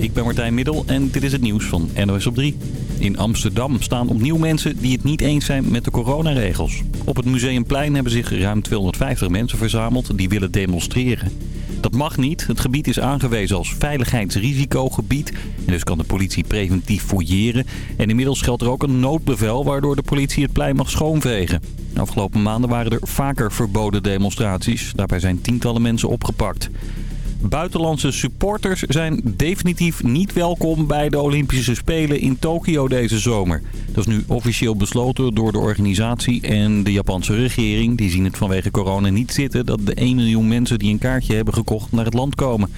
ik ben Martijn Middel en dit is het nieuws van NOS op 3. In Amsterdam staan opnieuw mensen die het niet eens zijn met de coronaregels. Op het Museumplein hebben zich ruim 250 mensen verzameld die willen demonstreren. Dat mag niet. Het gebied is aangewezen als veiligheidsrisicogebied. En dus kan de politie preventief fouilleren. En inmiddels geldt er ook een noodbevel waardoor de politie het plein mag schoonvegen. De afgelopen maanden waren er vaker verboden demonstraties. Daarbij zijn tientallen mensen opgepakt. Buitenlandse supporters zijn definitief niet welkom bij de Olympische Spelen in Tokio deze zomer. Dat is nu officieel besloten door de organisatie en de Japanse regering. Die zien het vanwege corona niet zitten dat de 1 miljoen mensen die een kaartje hebben gekocht naar het land komen.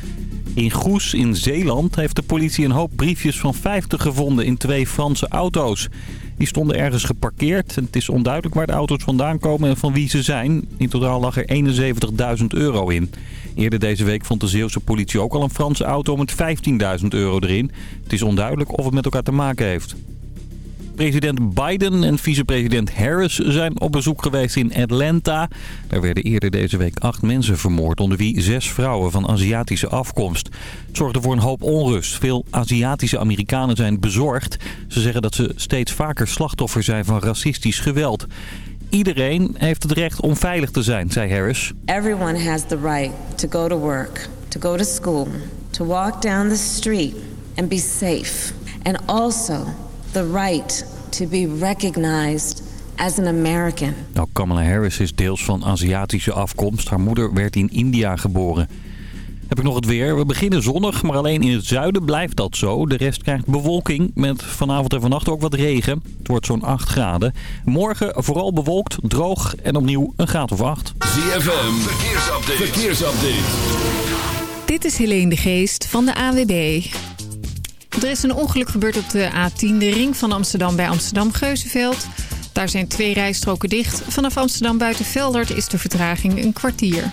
In Goes in Zeeland heeft de politie een hoop briefjes van 50 gevonden in twee Franse auto's. Die stonden ergens geparkeerd. Het is onduidelijk waar de auto's vandaan komen en van wie ze zijn. In totaal lag er 71.000 euro in. Eerder deze week vond de Zeeuwse politie ook al een Franse auto met 15.000 euro erin. Het is onduidelijk of het met elkaar te maken heeft. President Biden en vicepresident Harris zijn op bezoek geweest in Atlanta. Daar werden eerder deze week acht mensen vermoord, onder wie zes vrouwen van Aziatische afkomst. Het zorgde voor een hoop onrust. Veel Aziatische Amerikanen zijn bezorgd. Ze zeggen dat ze steeds vaker slachtoffer zijn van racistisch geweld. Iedereen heeft het recht om veilig te zijn, zei Harris. Everyone has the right to go to work, to go to school, to walk down the street and be safe. And also the right to be recognized as an American. Nou, Kamala Harris is deels van Aziatische afkomst. Haar moeder werd in India geboren. Heb ik nog het weer. We beginnen zonnig, maar alleen in het zuiden blijft dat zo. De rest krijgt bewolking met vanavond en vannacht ook wat regen. Het wordt zo'n 8 graden. Morgen vooral bewolkt, droog en opnieuw een graad of 8. ZFM, verkeersupdate. verkeersupdate. Dit is Helene de Geest van de AWB. Er is een ongeluk gebeurd op de A10, de ring van Amsterdam bij Amsterdam-Geuzenveld. Daar zijn twee rijstroken dicht. Vanaf Amsterdam buiten Veldert is de vertraging een kwartier.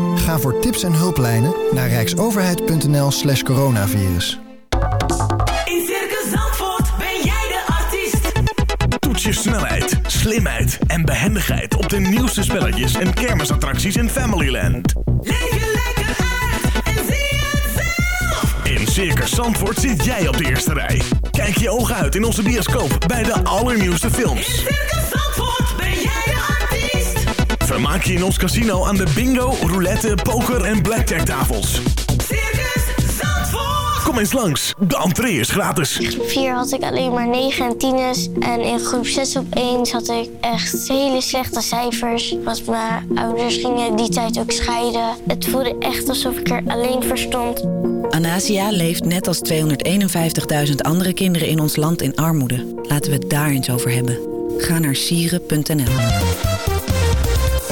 Ga voor tips en hulplijnen naar rijksoverheid.nl slash coronavirus. In Circus Zandvoort ben jij de artiest. Toets je snelheid, slimheid en behendigheid op de nieuwste spelletjes en kermisattracties in Familyland. Leef je lekker uit en zie het zelf. In Circus Zandvoort zit jij op de eerste rij. Kijk je ogen uit in onze bioscoop bij de allernieuwste In films. Circus Zandvoort Vermaak je in ons casino aan de bingo, roulette, poker en blackjack tafels. Circus Zandvoort. Kom eens langs, de entree is gratis. 4 had ik alleen maar 9 en 10's. En in groep 6 op 1 had ik echt hele slechte cijfers. Want mijn ouders gingen die tijd ook scheiden. Het voelde echt alsof ik er alleen voor stond. Anasia leeft net als 251.000 andere kinderen in ons land in armoede. Laten we het daar eens over hebben. Ga naar sieren.nl.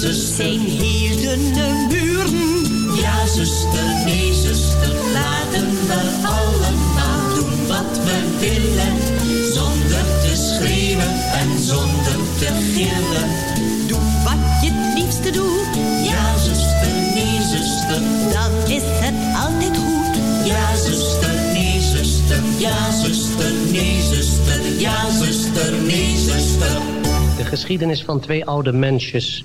zuster. Zijn hierdene buren. Ja, zuster, nee, zuster. Laten we allemaal doen wat we willen. Zonder te schreeuwen en zonder te gillen. Doe wat je het liefste doet. Ja, zuster, nee, zuster. Dan is het altijd goed. Ja, zuster, nee, zuster. Ja, zuster, nee, zuster. Ja, zuster, nee, zuster. De geschiedenis van twee oude mensjes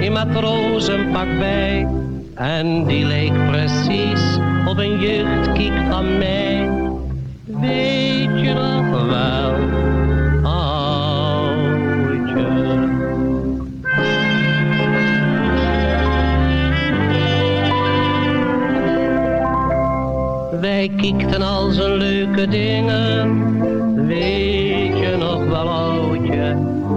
in matrozenpak bij. En die leek precies op een jeugdkiek van mij. Weet je nog wel, oudje? Wij kiekten al zijn leuke dingen.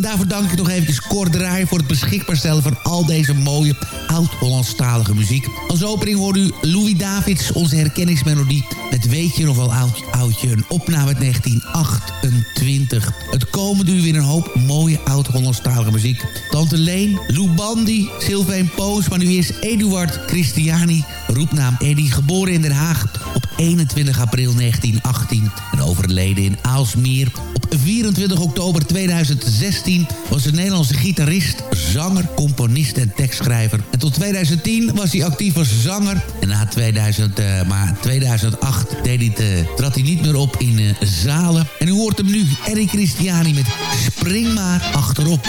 En daarvoor dank ik nog even Draai voor het beschikbaar stellen van al deze mooie oud-Hollandstalige muziek. Als opening hoort u Louis Davids, onze herkenningsmelodie. Met Weet je nog wel oud, oudje, een opname uit 1928. Het komende uur weer een hoop mooie oud-Hollandstalige muziek. Tante Leen, Lou Bandy, Sylvain Poos, maar nu is Eduard Christiani, roepnaam Eddie, geboren in Den Haag op 21 april 1918 en overleden in Aalsmeer 24 oktober 2016 was een Nederlandse gitarist, zanger, componist en tekstschrijver. En tot 2010 was hij actief als zanger. En na 2000, uh, maar 2008 deed hij, uh, trad hij niet meer op in uh, zalen. En u hoort hem nu, Eddie Christiani met Spring maar achterop.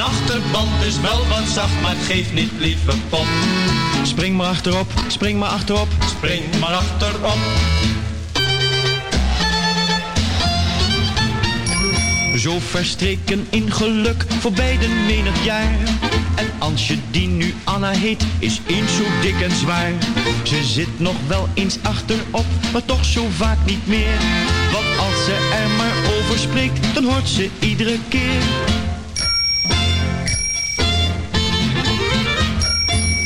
Mijn achterband is wel wat zacht, maar het geeft niet, lieve pop. Spring maar achterop, spring maar achterop. Spring maar achterop. Zo verstreken in geluk voor beiden menig jaar. En Ansje die nu Anna heet, is eens zo dik en zwaar. Ze zit nog wel eens achterop, maar toch zo vaak niet meer. Want als ze er maar over spreekt, dan hoort ze iedere keer.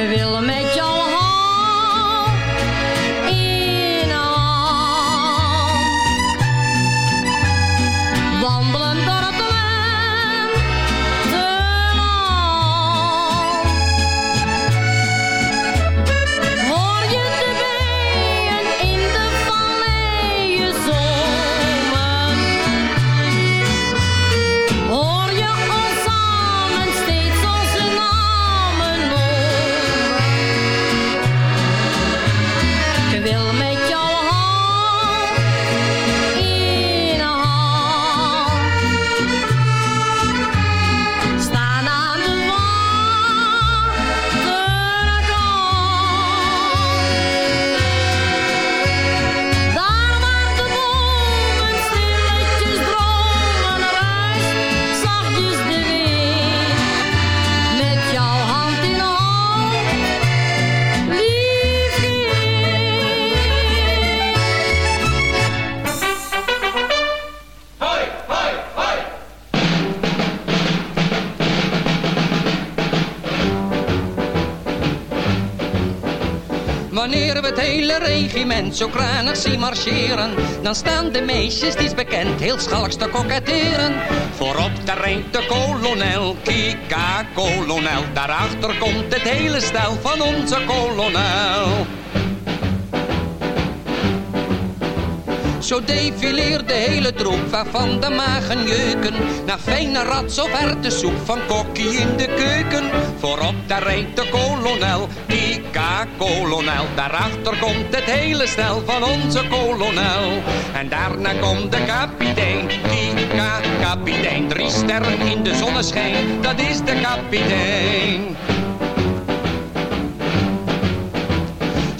Ik wil regiment zo kranig marcheren, dan staan de meisjes, die is bekend, heel schalks te koketteren. Voorop daar rijdt de kolonel, kika kolonel, daarachter komt het hele stel van onze kolonel. Zo defileert de hele troep waarvan de magen jeuken Naar fijne rats of soep van kokkie in de keuken Voorop daar rijdt de kolonel, Kika kolonel Daarachter komt het hele stel van onze kolonel En daarna komt de kapitein, Kika kapitein Drie sterren in de zonneschijn, dat is de kapitein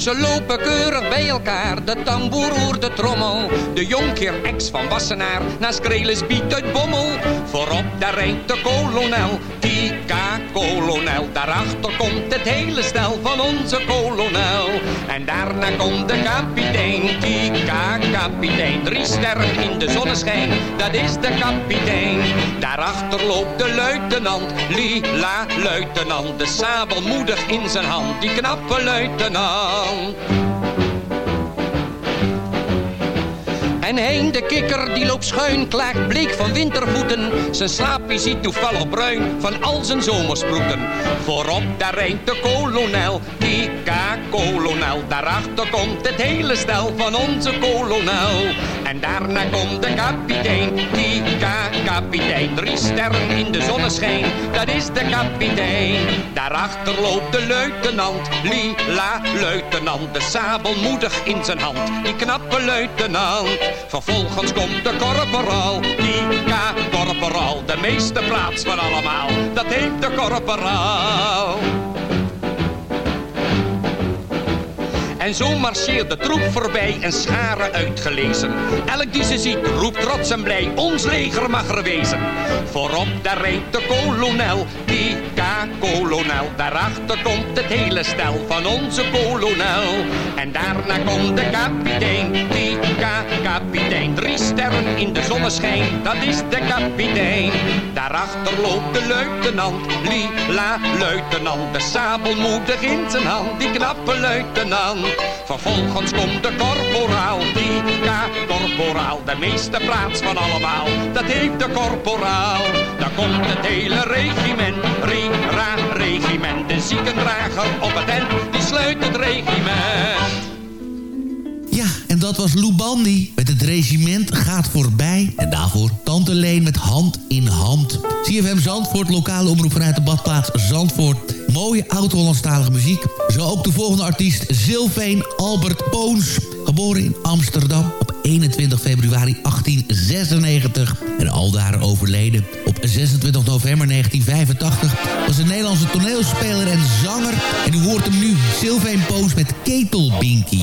Ze lopen keurig bij elkaar, de tamboer roert de trommel. De jonkheer ex van Wassenaar, naast Krelis biedt uit Bommel. Voorop daar rijdt de kolonel, Kika kolonel. Daarachter komt het hele stel van onze kolonel. En daarna komt de kapitein, Kika kapitein. Drie sterren in de zonneschijn, dat is de kapitein. Daarachter loopt de luitenant, lila luitenant. De sabel moedig in zijn hand, die knappe luitenant. En heen de kikker die loopt schuin, klaagt bleek van wintervoeten. Zijn slaapje ziet toevallig bruin van al zijn zomersproeten. Voorop daar rijdt de kolonel, Kika kolonel. Daarachter komt het hele stel van onze kolonel. En daarna komt de kapitein, Kika kapitein. Drie sterren in de zonneschijn, dat is de kapitein. Daarachter loopt de luitenant, lila luitenant. De sabel moedig in zijn hand, die knappe luitenant. Vervolgens komt de korporaal, Kika korporaal. De meeste plaats van allemaal, dat heeft de korporaal. En zo marcheert de troep voorbij en scharen uitgelezen. Elk die ze ziet roept trots en blij, ons leger mag er wezen. Voorop daar rijdt de kolonel, Kika kolonel. Daarachter komt het hele stel van onze kolonel. En daarna komt de kapitein, Kika kapitein. Drie sterren in de zonneschijn, dat is de kapitein. Daarachter loopt de luitenant, lila luitenant. De sabel moedig in zijn hand, die knappe luitenant. Vervolgens komt de korporaal, Kika korporaal. De meeste plaats van allemaal, dat heeft de korporaal. Dan komt het hele regiment, Rira regiment. De ziekendrager op het end, die sluit het regiment. Dat was Lou Bandy met het regiment gaat voorbij. En daarvoor Tante Leen met hand in hand. CFM Zandvoort, lokale omroep vanuit de badplaats Zandvoort. Mooie oud-Hollandstalige muziek. Zo ook de volgende artiest Sylveen Albert Poons. Geboren in Amsterdam op 21 februari 1896. En aldaar overleden op 26 november 1985. Was een Nederlandse toneelspeler en zanger. En u hoort hem nu, Sylveen Poons met Ketelbinky.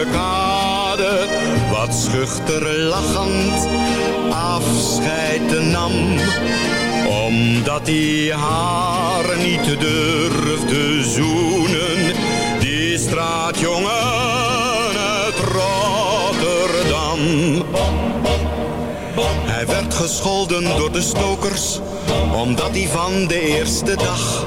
de kade wat schuchter lachend afscheid nam. Omdat hij haar niet durfde zoenen, die straatjongen uit Rotterdam. Hij werd gescholden door de stokers, omdat hij van de eerste dag,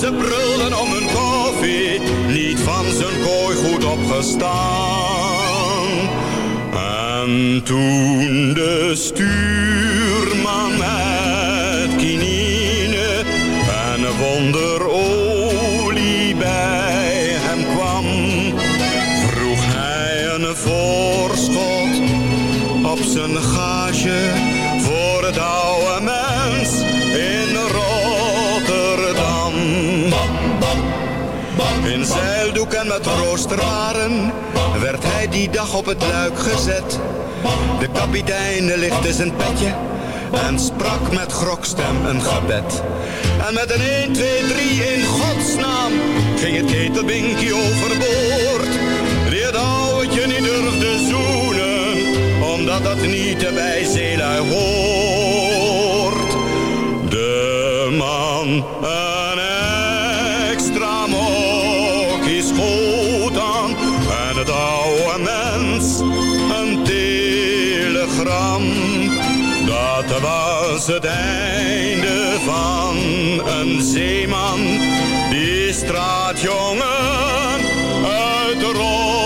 ze brulden om hun koffie, niet van zijn kooi goed opgestaan. En toen de stuurman met kinine en wonderolie Zeildoek en met roosterwaren werd hij die dag op het luik gezet. De kapitein lichtte zijn petje en sprak met grokstem een gebed. En met een 1, 2, 3 in godsnaam ging het ketelbinkie overboord. Die het ouwtje niet durfde zoenen, omdat dat niet bij zeelui hoort. De man een extra mokkie schoot aan en het oude mens een telegram. Dat was het einde van een zeeman, die straatjongen uit Rotterdam.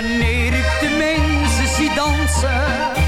Wanneer ik de mensen zie dansen,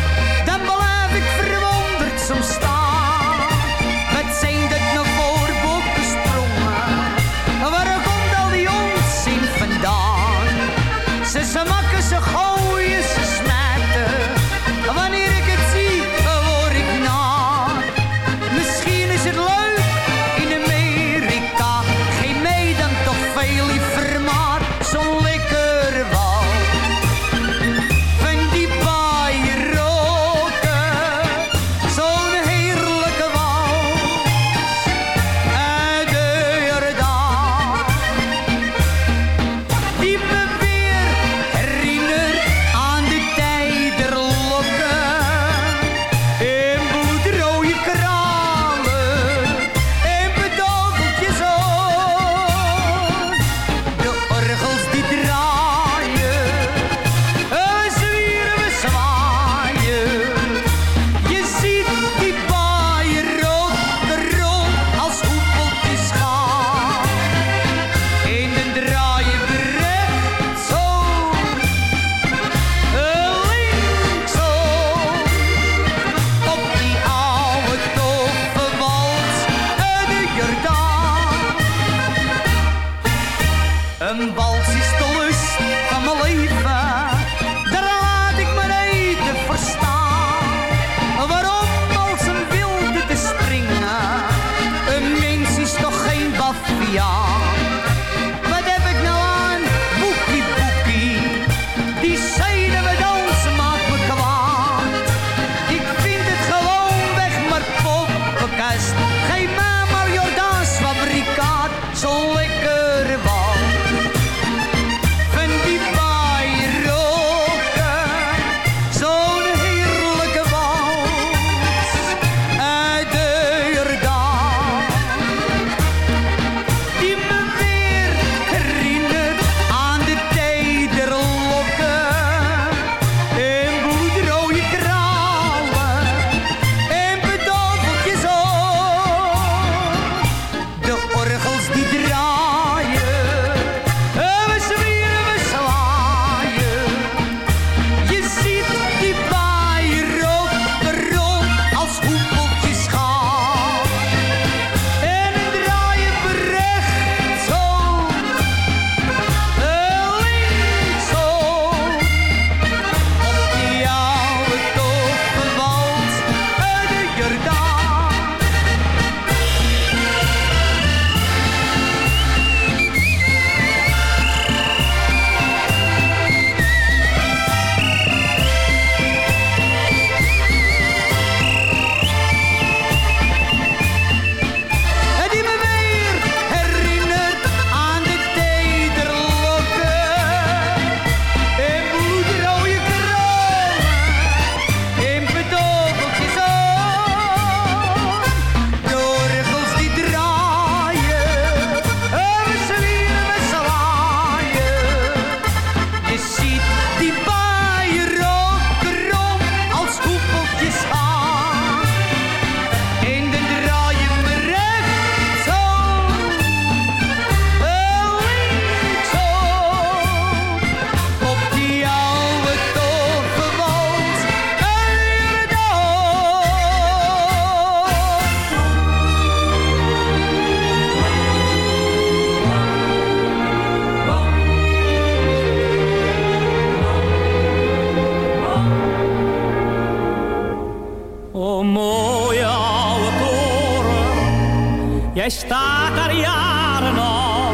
Jij staat daar jaren al,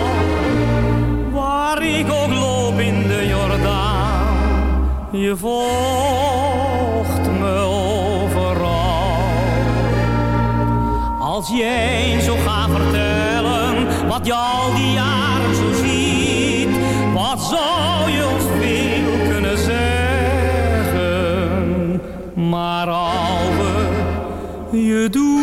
waar ik ook loop in de Jordaan. Je volgt me overal. Als jij zou gaan vertellen wat je al die jaren zo ziet, wat zou je ons veel kunnen zeggen? Maar Alve, je doet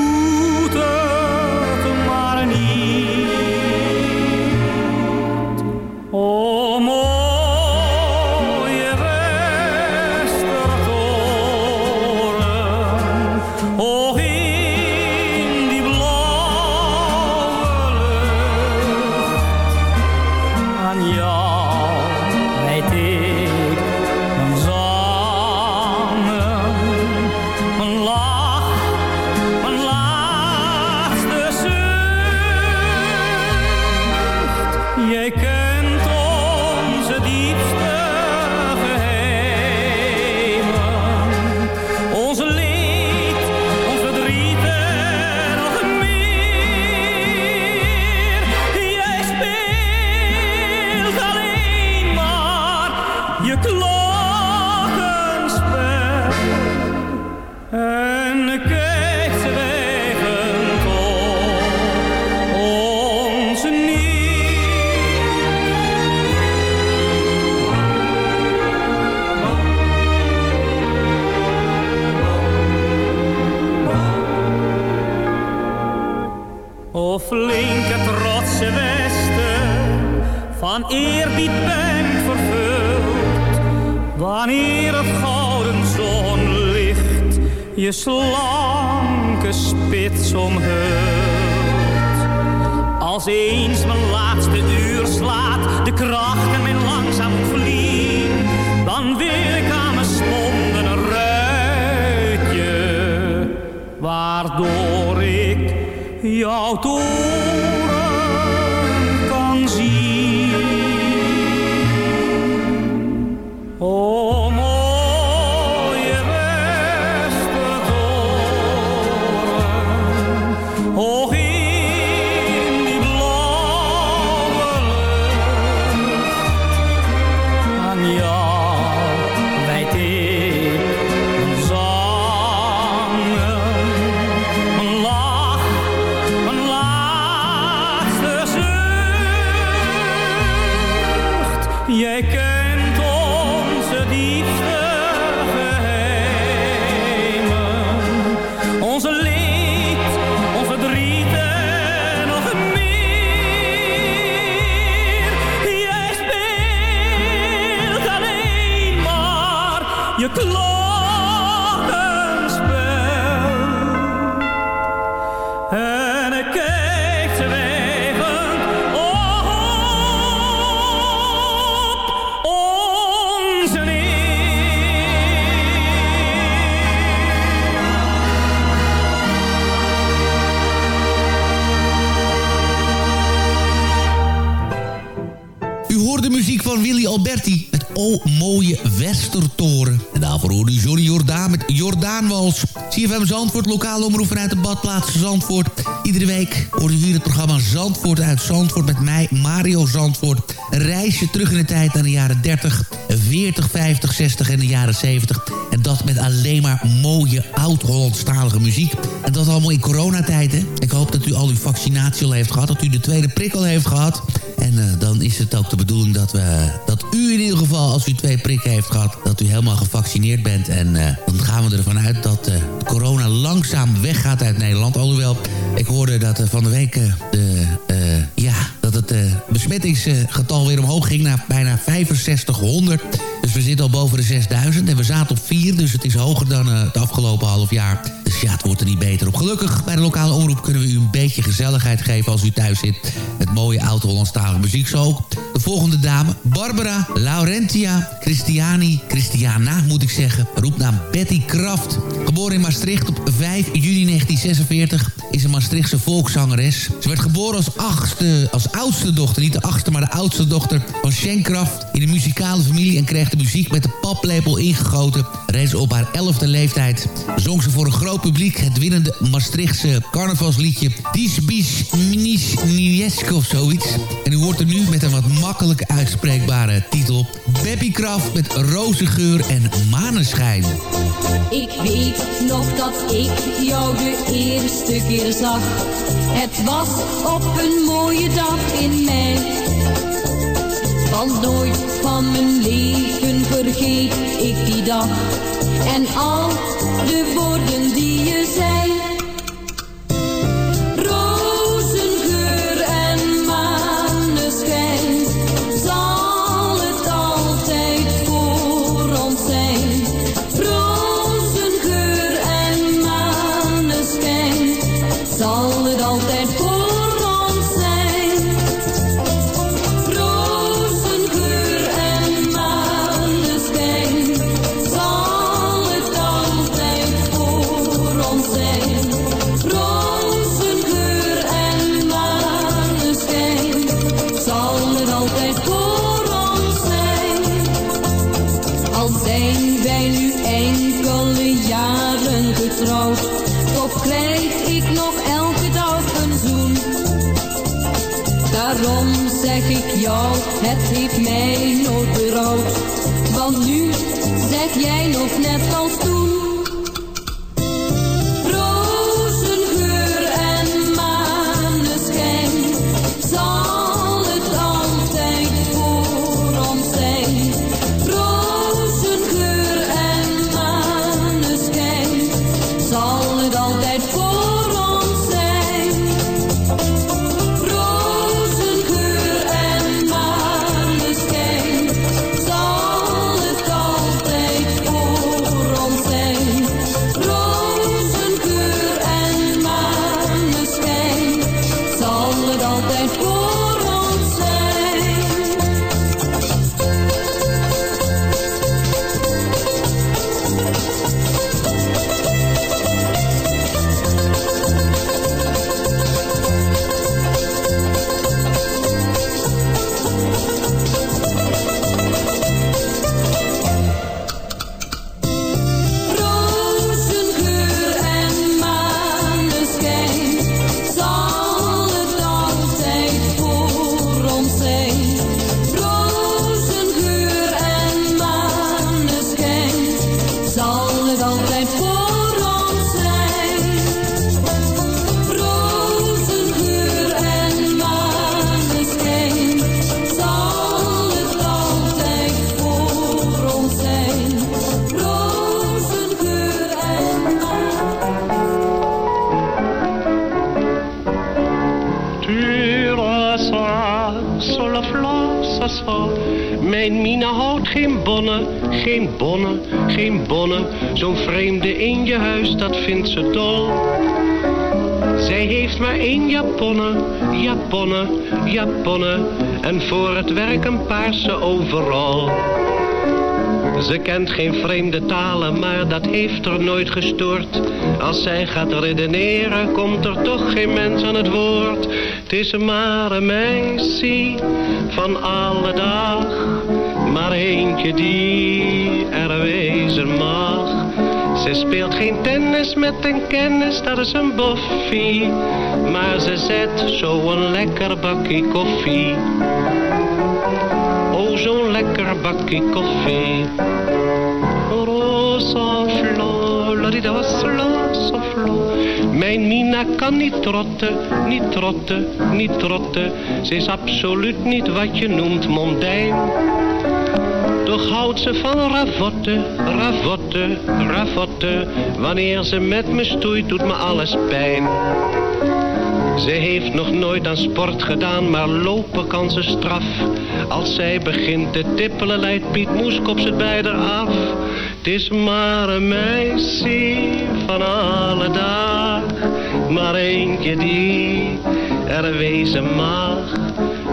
van eerbied ben vervuld. Wanneer het gouden zonlicht je slanke spits omhult. Als eens mijn laatste uur slaat, de krachten mijn langzaam vliegen, dan wil ik aan mijn stonden een ruitje, waardoor ik jouw toren Johnny Jordaan met Jordaanwals. CFM Zandvoort, lokale omroep vanuit de badplaats Zandvoort. Iedere week hoort u hier het programma Zandvoort uit Zandvoort met mij, Mario Zandvoort. Een reisje terug in de tijd naar de jaren 30, 40, 50, 60 en de jaren 70. En dat met alleen maar mooie oud-Hollandstalige muziek. Dat allemaal in coronatijd, hè. Ik hoop dat u al uw vaccinatie al heeft gehad, dat u de tweede prik al heeft gehad. En eh, dan is het ook de bedoeling dat, we, dat u in ieder geval, als u twee prikken heeft gehad... dat u helemaal gevaccineerd bent. En eh, dan gaan we ervan uit dat eh, corona langzaam weggaat uit Nederland. Alhoewel, ik hoorde dat van de week de, besmettingsgetal weer omhoog ging... naar bijna 6500. Dus we zitten al boven de 6000 en we zaten op 4. Dus het is hoger dan het afgelopen half jaar. Dus ja, het wordt er niet beter op. Gelukkig, bij de lokale omroep kunnen we u een beetje gezelligheid geven als u thuis zit. Met mooie oud-Hollandstalige muziek zo ook. De volgende dame, Barbara Laurentia Christiani, Christiana moet ik zeggen, roepnaam Betty Kraft. Geboren in Maastricht op 5 juli 1946, is een Maastrichtse volkszangeres. Ze werd geboren als, achtste, als oudste dochter, niet de achtste, maar de oudste dochter van Shen Kraft. In een muzikale familie en kreeg de muziek met de paplepel ingegoten. Reeds op haar elfde leeftijd zong ze voor een groot publiek. Het winnende Maastrichtse carnavalsliedje Dis Bis Nis Niesk of zoiets. En u hoort er nu met een wat makkelijk uitspreekbare titel. Beppie Kraft met rozengeur en maneschijn. Ik weet nog dat ik jou de eerste keer zag. Het was op een mooie dag in mei. Want nooit van mijn leven vergeet ik die dag. En al de woorden die je zei. Vreemde in je huis, dat vindt ze dol. Zij heeft maar één japonne, japonne, japonne. En voor het werk een paarse overal. Ze kent geen vreemde talen, maar dat heeft er nooit gestoord. Als zij gaat redeneren, komt er toch geen mens aan het woord. Het is maar een meisje van alle dag, maar eentje die er wezen mag. Ze speelt geen tennis met een kennis, dat is een boffie. Maar ze zet zo'n lekker bakje koffie. Oh, zo'n lekker bakje koffie. Rosa flo, la di da sla, so flo. Mijn Mina kan niet trotten, niet trotten, niet trotten. Ze is absoluut niet wat je noemt mondijn. Toch houdt ze van ravotte, ravotte, ravotte. Wanneer ze met me stoeit, doet me alles pijn. Ze heeft nog nooit aan sport gedaan, maar lopen kan ze straf. Als zij begint te tippelen, leidt Piet Moeskop ze bij af. Het is maar een meisje van alle dag, maar eentje die er wezen mag.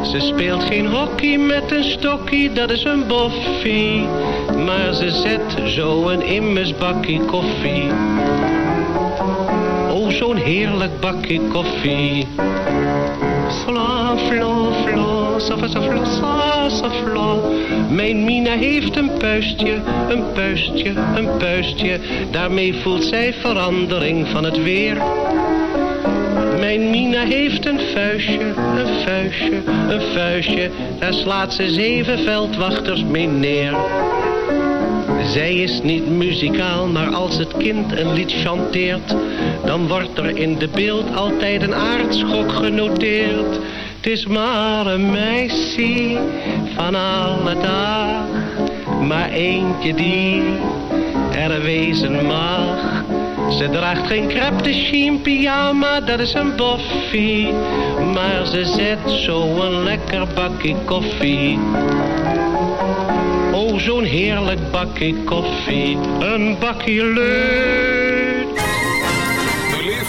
Ze speelt geen hockey met een stokkie, dat is een boffie. Maar ze zet zo een immers bakkie koffie. Oh, zo'n heerlijk bakje koffie. Fla, fla, fla, sassafla. Mijn Mina heeft een puistje, een puistje, een puistje. Daarmee voelt zij verandering van het weer. Mijn Mina heeft een vuistje, een vuistje, een vuistje. Daar slaat ze zeven veldwachters mee neer. Zij is niet muzikaal, maar als het kind een lied chanteert, dan wordt er in de beeld altijd een aardschok genoteerd. Het is maar een meisje van alle dag, maar eentje die er wezen mag. Ze draagt geen crepe de chine pyjama, dat is een boffie. Maar ze zet zo een lekker bakje koffie. Oh, zo'n heerlijk bakje koffie. Een bakje leuk.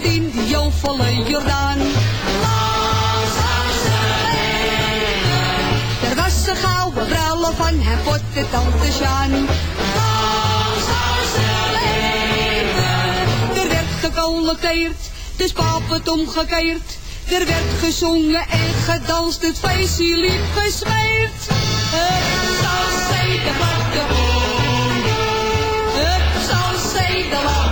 In die jovolle Jordaan. Er was een gouden brullen van hem voor de tante Sjaan. Er werd gecollecteerd, dus pap het omgekeerd. Er werd gezongen en gedanst, het feestje liep gesmeerd. Het zal wat de boer. Het zal zeker wat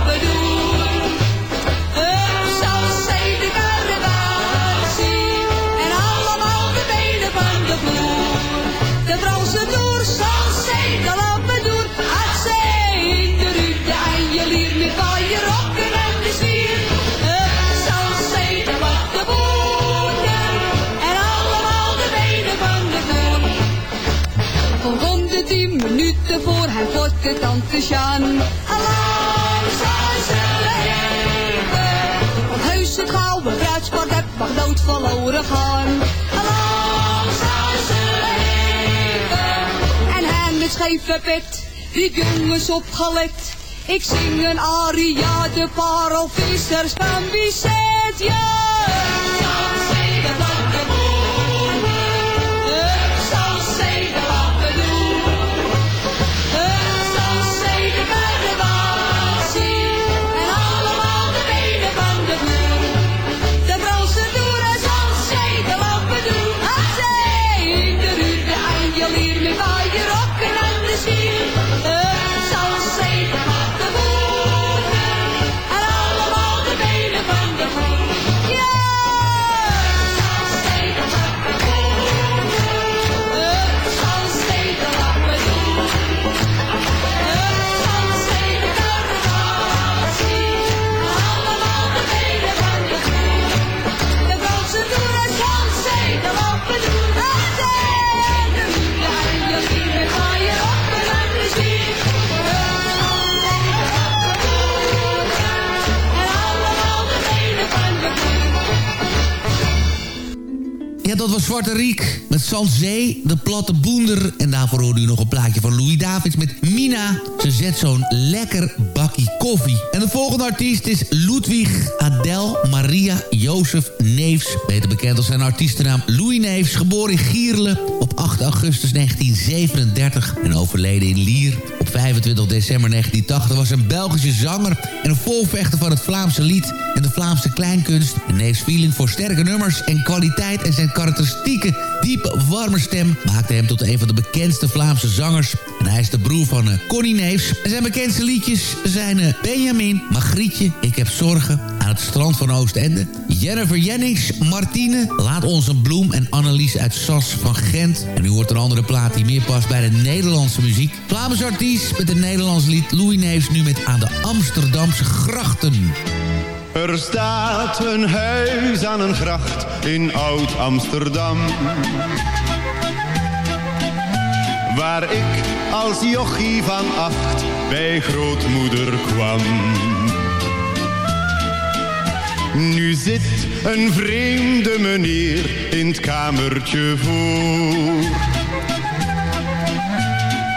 minuten voor voor de tante Sjaan. Alarm zal ze leven. Want heus het gouden bruidsport heb mag dood verloren gaan. Alarm zal ze leven. En hij met scheve pet, riep jongens opgelet. Ik zing een aria, de parelvissers van Bizet. Ja! Ja, dat was Zwarte Riek met Zee, de platte boender. En daarvoor hoorde u nog een plaatje van Louis Davids met Mina. Ze zet zo'n lekker bakkie koffie. En de volgende artiest is Ludwig Adel Maria Jozef Neefs. Beter bekend als zijn artiestennaam Louis Neefs. Geboren in Gierle op 8 augustus 1937 en overleden in Lier. Op 25 december 1980 was een Belgische zanger en een volvechter van het Vlaamse lied en de Vlaamse kleinkunst. En Neefs feeling voor sterke nummers en kwaliteit en zijn karakteristieke diepe, warme stem maakte hem tot een van de bekendste Vlaamse zangers. En hij is de broer van uh, Connie Neefs. En zijn bekendste liedjes zijn uh, Benjamin, Magrietje, Ik heb zorgen, Aan het strand van Oostende, Jennifer Jennings, Martine, Laat ons een bloem en Annelies uit Sas van Gent. En nu hoort een andere plaat die meer past bij de Nederlandse muziek. Vlaams artiest met een Nederlands lied Louis Neefs nu met Aan de Amsterdamse Grachten. Er staat een huis aan een gracht in Oud-Amsterdam. Waar ik als jochie van acht bij grootmoeder kwam. Nu zit een vreemde meneer in het kamertje voor.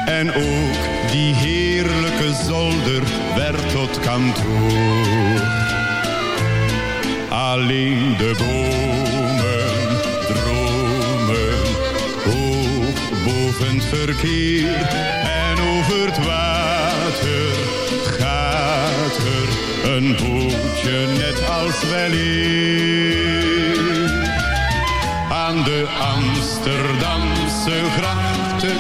En ook die heerlijke zolder werd tot kantoor. Alleen de bomen dromen hoog boven het verkeer. En over het water gaat er een bootje net als weleer. Aan de Amsterdamse grachten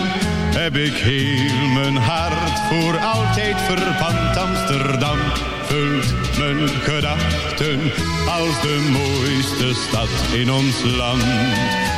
heb ik heel mijn hart voor altijd verpand. Amsterdam vult mijn gedachten als de mooiste stad in ons land.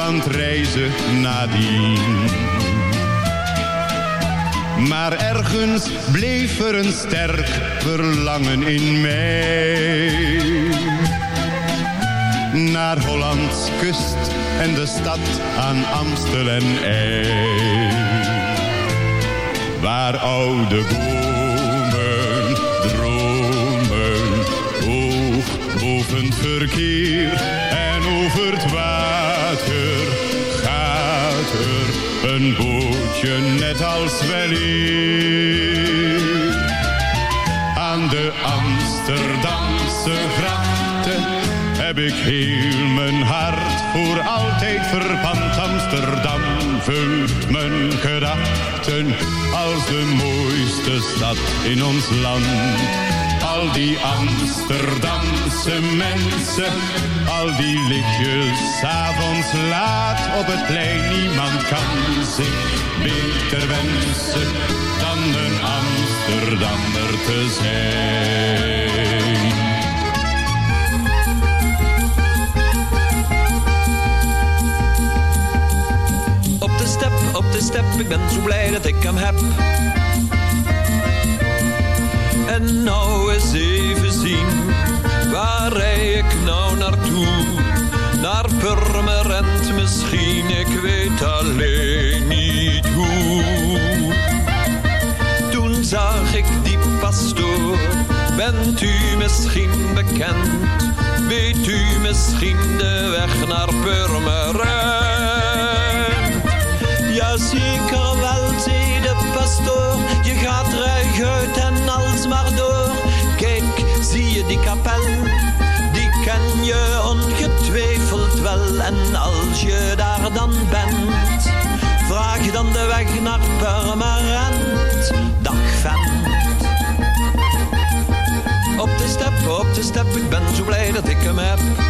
van reizen nadien. Maar ergens bleef er een sterk verlangen in mij. Naar Hollands kust en de stad aan Amstel en IJ. Waar oude bomen dromen hoog boven het verkeer en over het water gaat er een bootje net als weleer. Aan de Amsterdamse grachten heb ik heel mijn hart voor altijd verpand. Amsterdam vult mijn gedachten als de mooiste stad in ons land. Al die Amsterdamse mensen, al die lichtjes avonds laat op het plein. Niemand kan zich beter wensen dan een Amsterdammer te zijn. Op de step, op de step, ik ben zo blij dat ik hem heb. En nou eens even zien, waar rij ik nou naartoe? Naar Purmerend misschien, ik weet alleen niet hoe. Toen zag ik die pastoor, bent u misschien bekend? Weet u misschien de weg naar Purmerend? Ja, zeker wel, zei de pastoor. Je gaat ruig uit en als maar door. Kijk, zie je die kapel? Die ken je ongetwijfeld wel. En als je daar dan bent, vraag dan de weg naar Purmerend. Dag vent. Op de step, op de step, ik ben zo blij dat ik hem heb.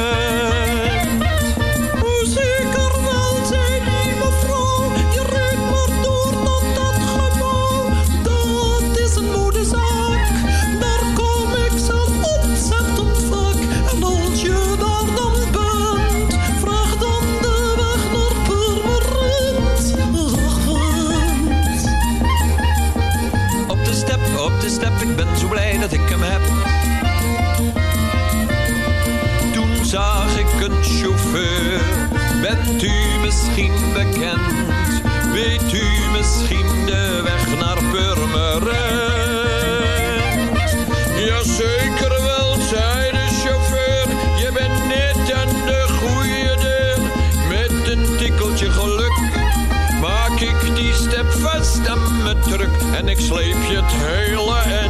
Bekend? Weet u misschien de weg naar Purmerend? Jazeker wel, zei de chauffeur. Je bent net aan de goede deur. Met een tikkeltje geluk maak ik die step vast aan mijn truck. En ik sleep je het hele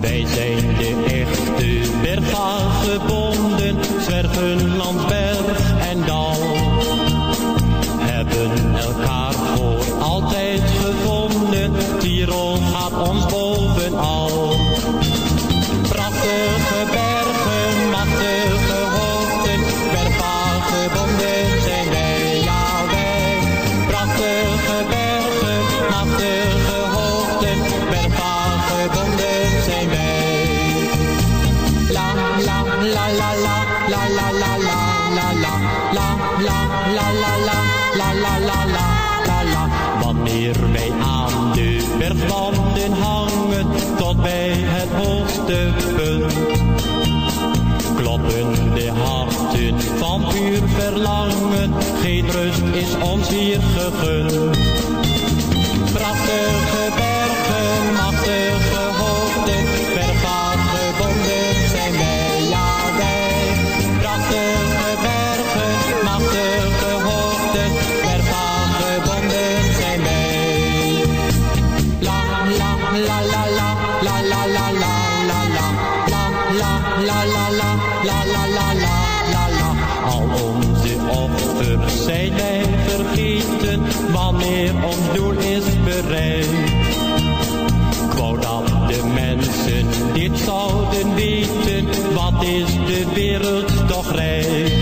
Wij zijn de echte berggebonden, zwerven langs weten, wat is de wereld toch rijk.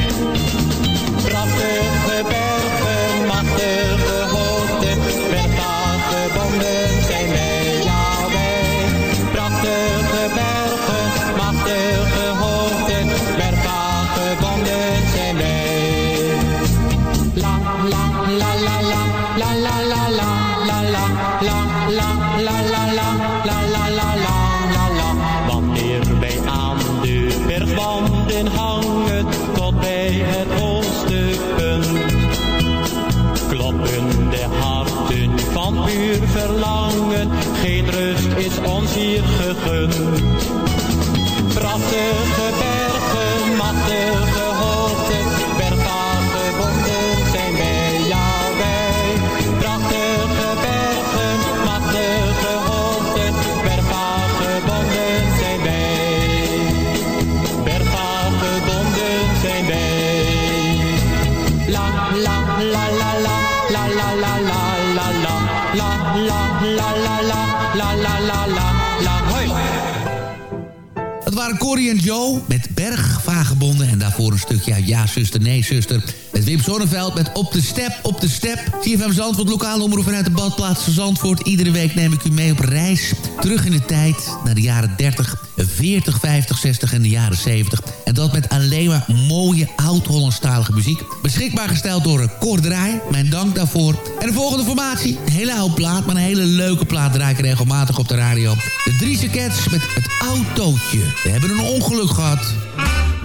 Stukje Ja, zuster, nee, zuster. Met Wim Sonneveld met Op de Step, Op de Step. CFM Zandvoort, lokale omroep vanuit de badplaats van Zandvoort. Iedere week neem ik u mee op reis. Terug in de tijd naar de jaren 30, 40, 50, 60 en de jaren 70. En dat met alleen maar mooie oud-Hollandstalige muziek. Beschikbaar gesteld door Cor Draai. Mijn dank daarvoor. En de volgende formatie. Een hele oude plaat, maar een hele leuke plaat draai ik regelmatig op de radio. De Driese Cats met het autootje. We hebben een ongeluk gehad.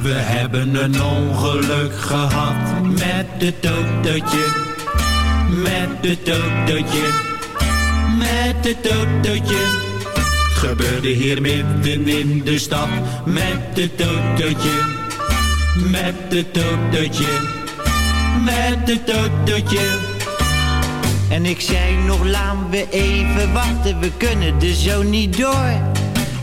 We hebben een ongeluk gehad met het autootje. Met het autootje. Met het autootje. Gebeurde hier midden in de stad met het autootje. Met het autootje. Met het autootje. En ik zei nog, laten we even wachten, we kunnen er zo niet door.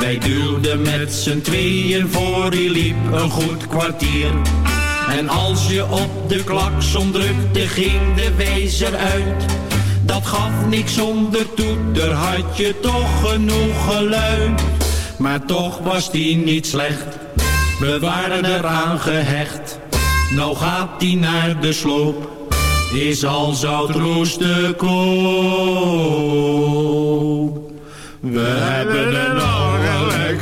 Wij duwden met z'n tweeën voor, hij liep een goed kwartier. En als je op de klakson drukte, ging de wijzer uit. Dat gaf niks zonder toeter, had je toch genoeg geluid. Maar toch was die niet slecht, we waren eraan gehecht. Nou gaat die naar de sloop, is al zout roest te koop. We hebben een ongeluk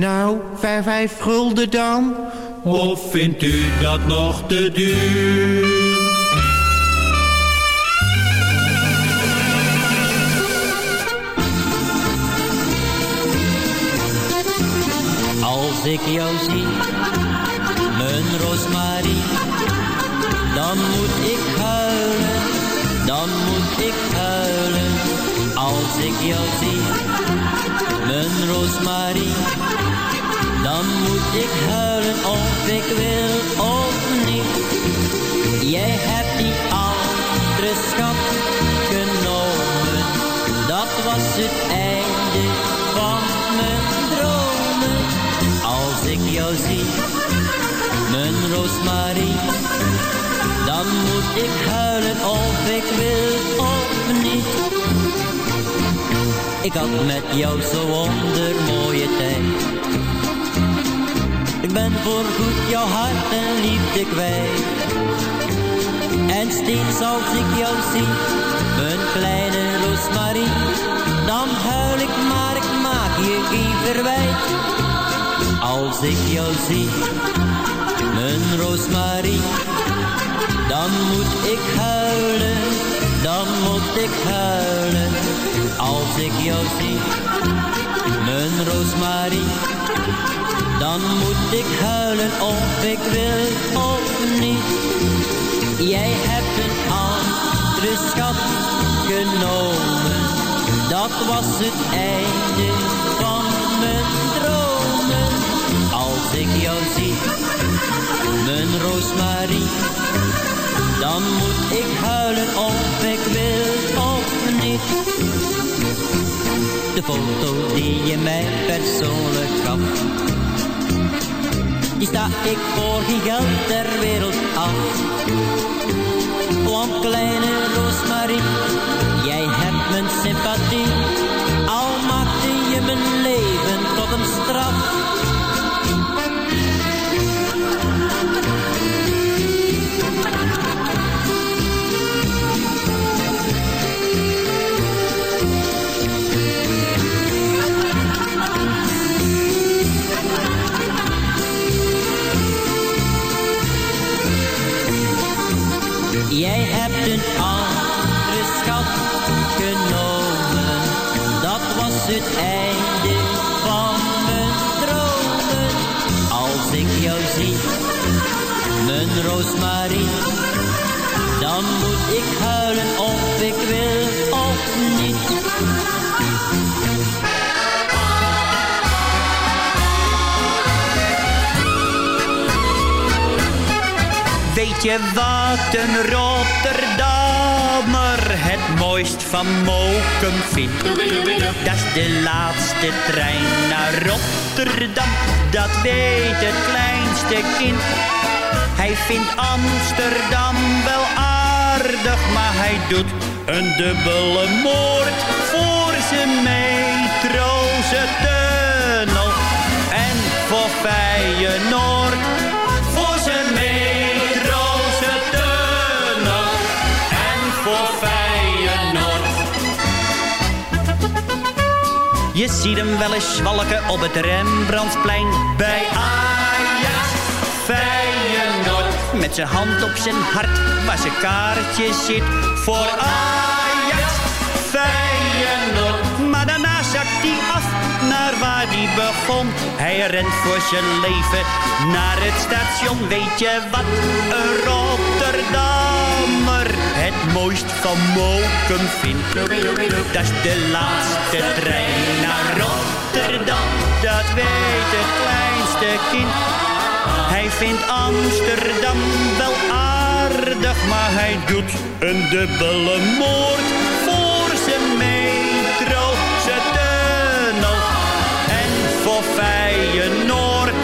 Nou, vijf, vijf gulden dan? Of vindt u dat nog te duur? Als ik jou zie, mijn Roosmarie, dan moet ik huilen, dan moet ik huilen. Als ik jou zie, mijn Roosmarie, dan moet ik huilen of ik wil of niet. Jij hebt die andere schat genomen, dat was het einde van mijn dromen. Als ik jou zie, mijn Roosmarie, dan moet ik huilen of ik wil of niet. Ik had met jou zo wonder mooie tijd. Ik ben voorgoed jouw hart en liefde kwijt. En steeds als ik jou zie, mijn kleine Roosmarie, dan huil ik maar ik maak je geen verwijt. Als ik jou zie, mijn Roosmarie, dan moet ik huilen, dan moet ik huilen. Als ik jou zie, mijn Roosmarie, dan moet ik huilen of ik wil of niet. Jij hebt een andere schat genomen, dat was het einde van mijn dromen. Als ik jou zie, mijn Roosmarie, dan moet ik huilen of ik wil of niet. De foto die je mij persoonlijk gaf die sta ik voor geen geld ter wereld af. Want kleine Roosmarie, jij hebt mijn sympathie. Al maakte je mijn leven tot een straf. Dan moet ik huilen of ik wil of niet. Weet je wat een Rotterdammer het mooist van Mokum vindt? Dat is de laatste trein naar Rotterdam. Dat weet het kleinste kind. Hij vindt Amsterdam wel aardig, maar hij doet een dubbele moord voor zijn metroze tunnel. En voor Feyenoord voor zijn metroze tunnel. En voor Feyenoord. Je ziet hem wel eens zwalken op het Rembrandtsplein bij Feyenoord. Met zijn hand op zijn hart waar zijn kaartje zit voor Ajax Feyenoord. Maar daarna zakt hij af naar waar hij begon. Hij rent voor zijn leven naar het station. Weet je wat, een Rotterdammer het mooist van Mokum vindt? Dat is de laatste trein naar Rotterdam. Dat weet het kleinste kind. Hij vindt Amsterdam wel aardig, maar hij doet een dubbele moord voor zijn metro, zijn tunnel en voor Feyenoord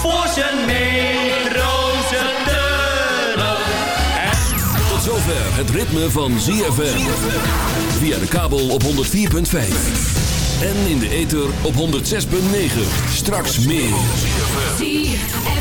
voor zijn metro, zijn tunnel. Tot zover het ritme van ZFM. Via de kabel op 104.5. En in de ether op 106.9. Straks meer.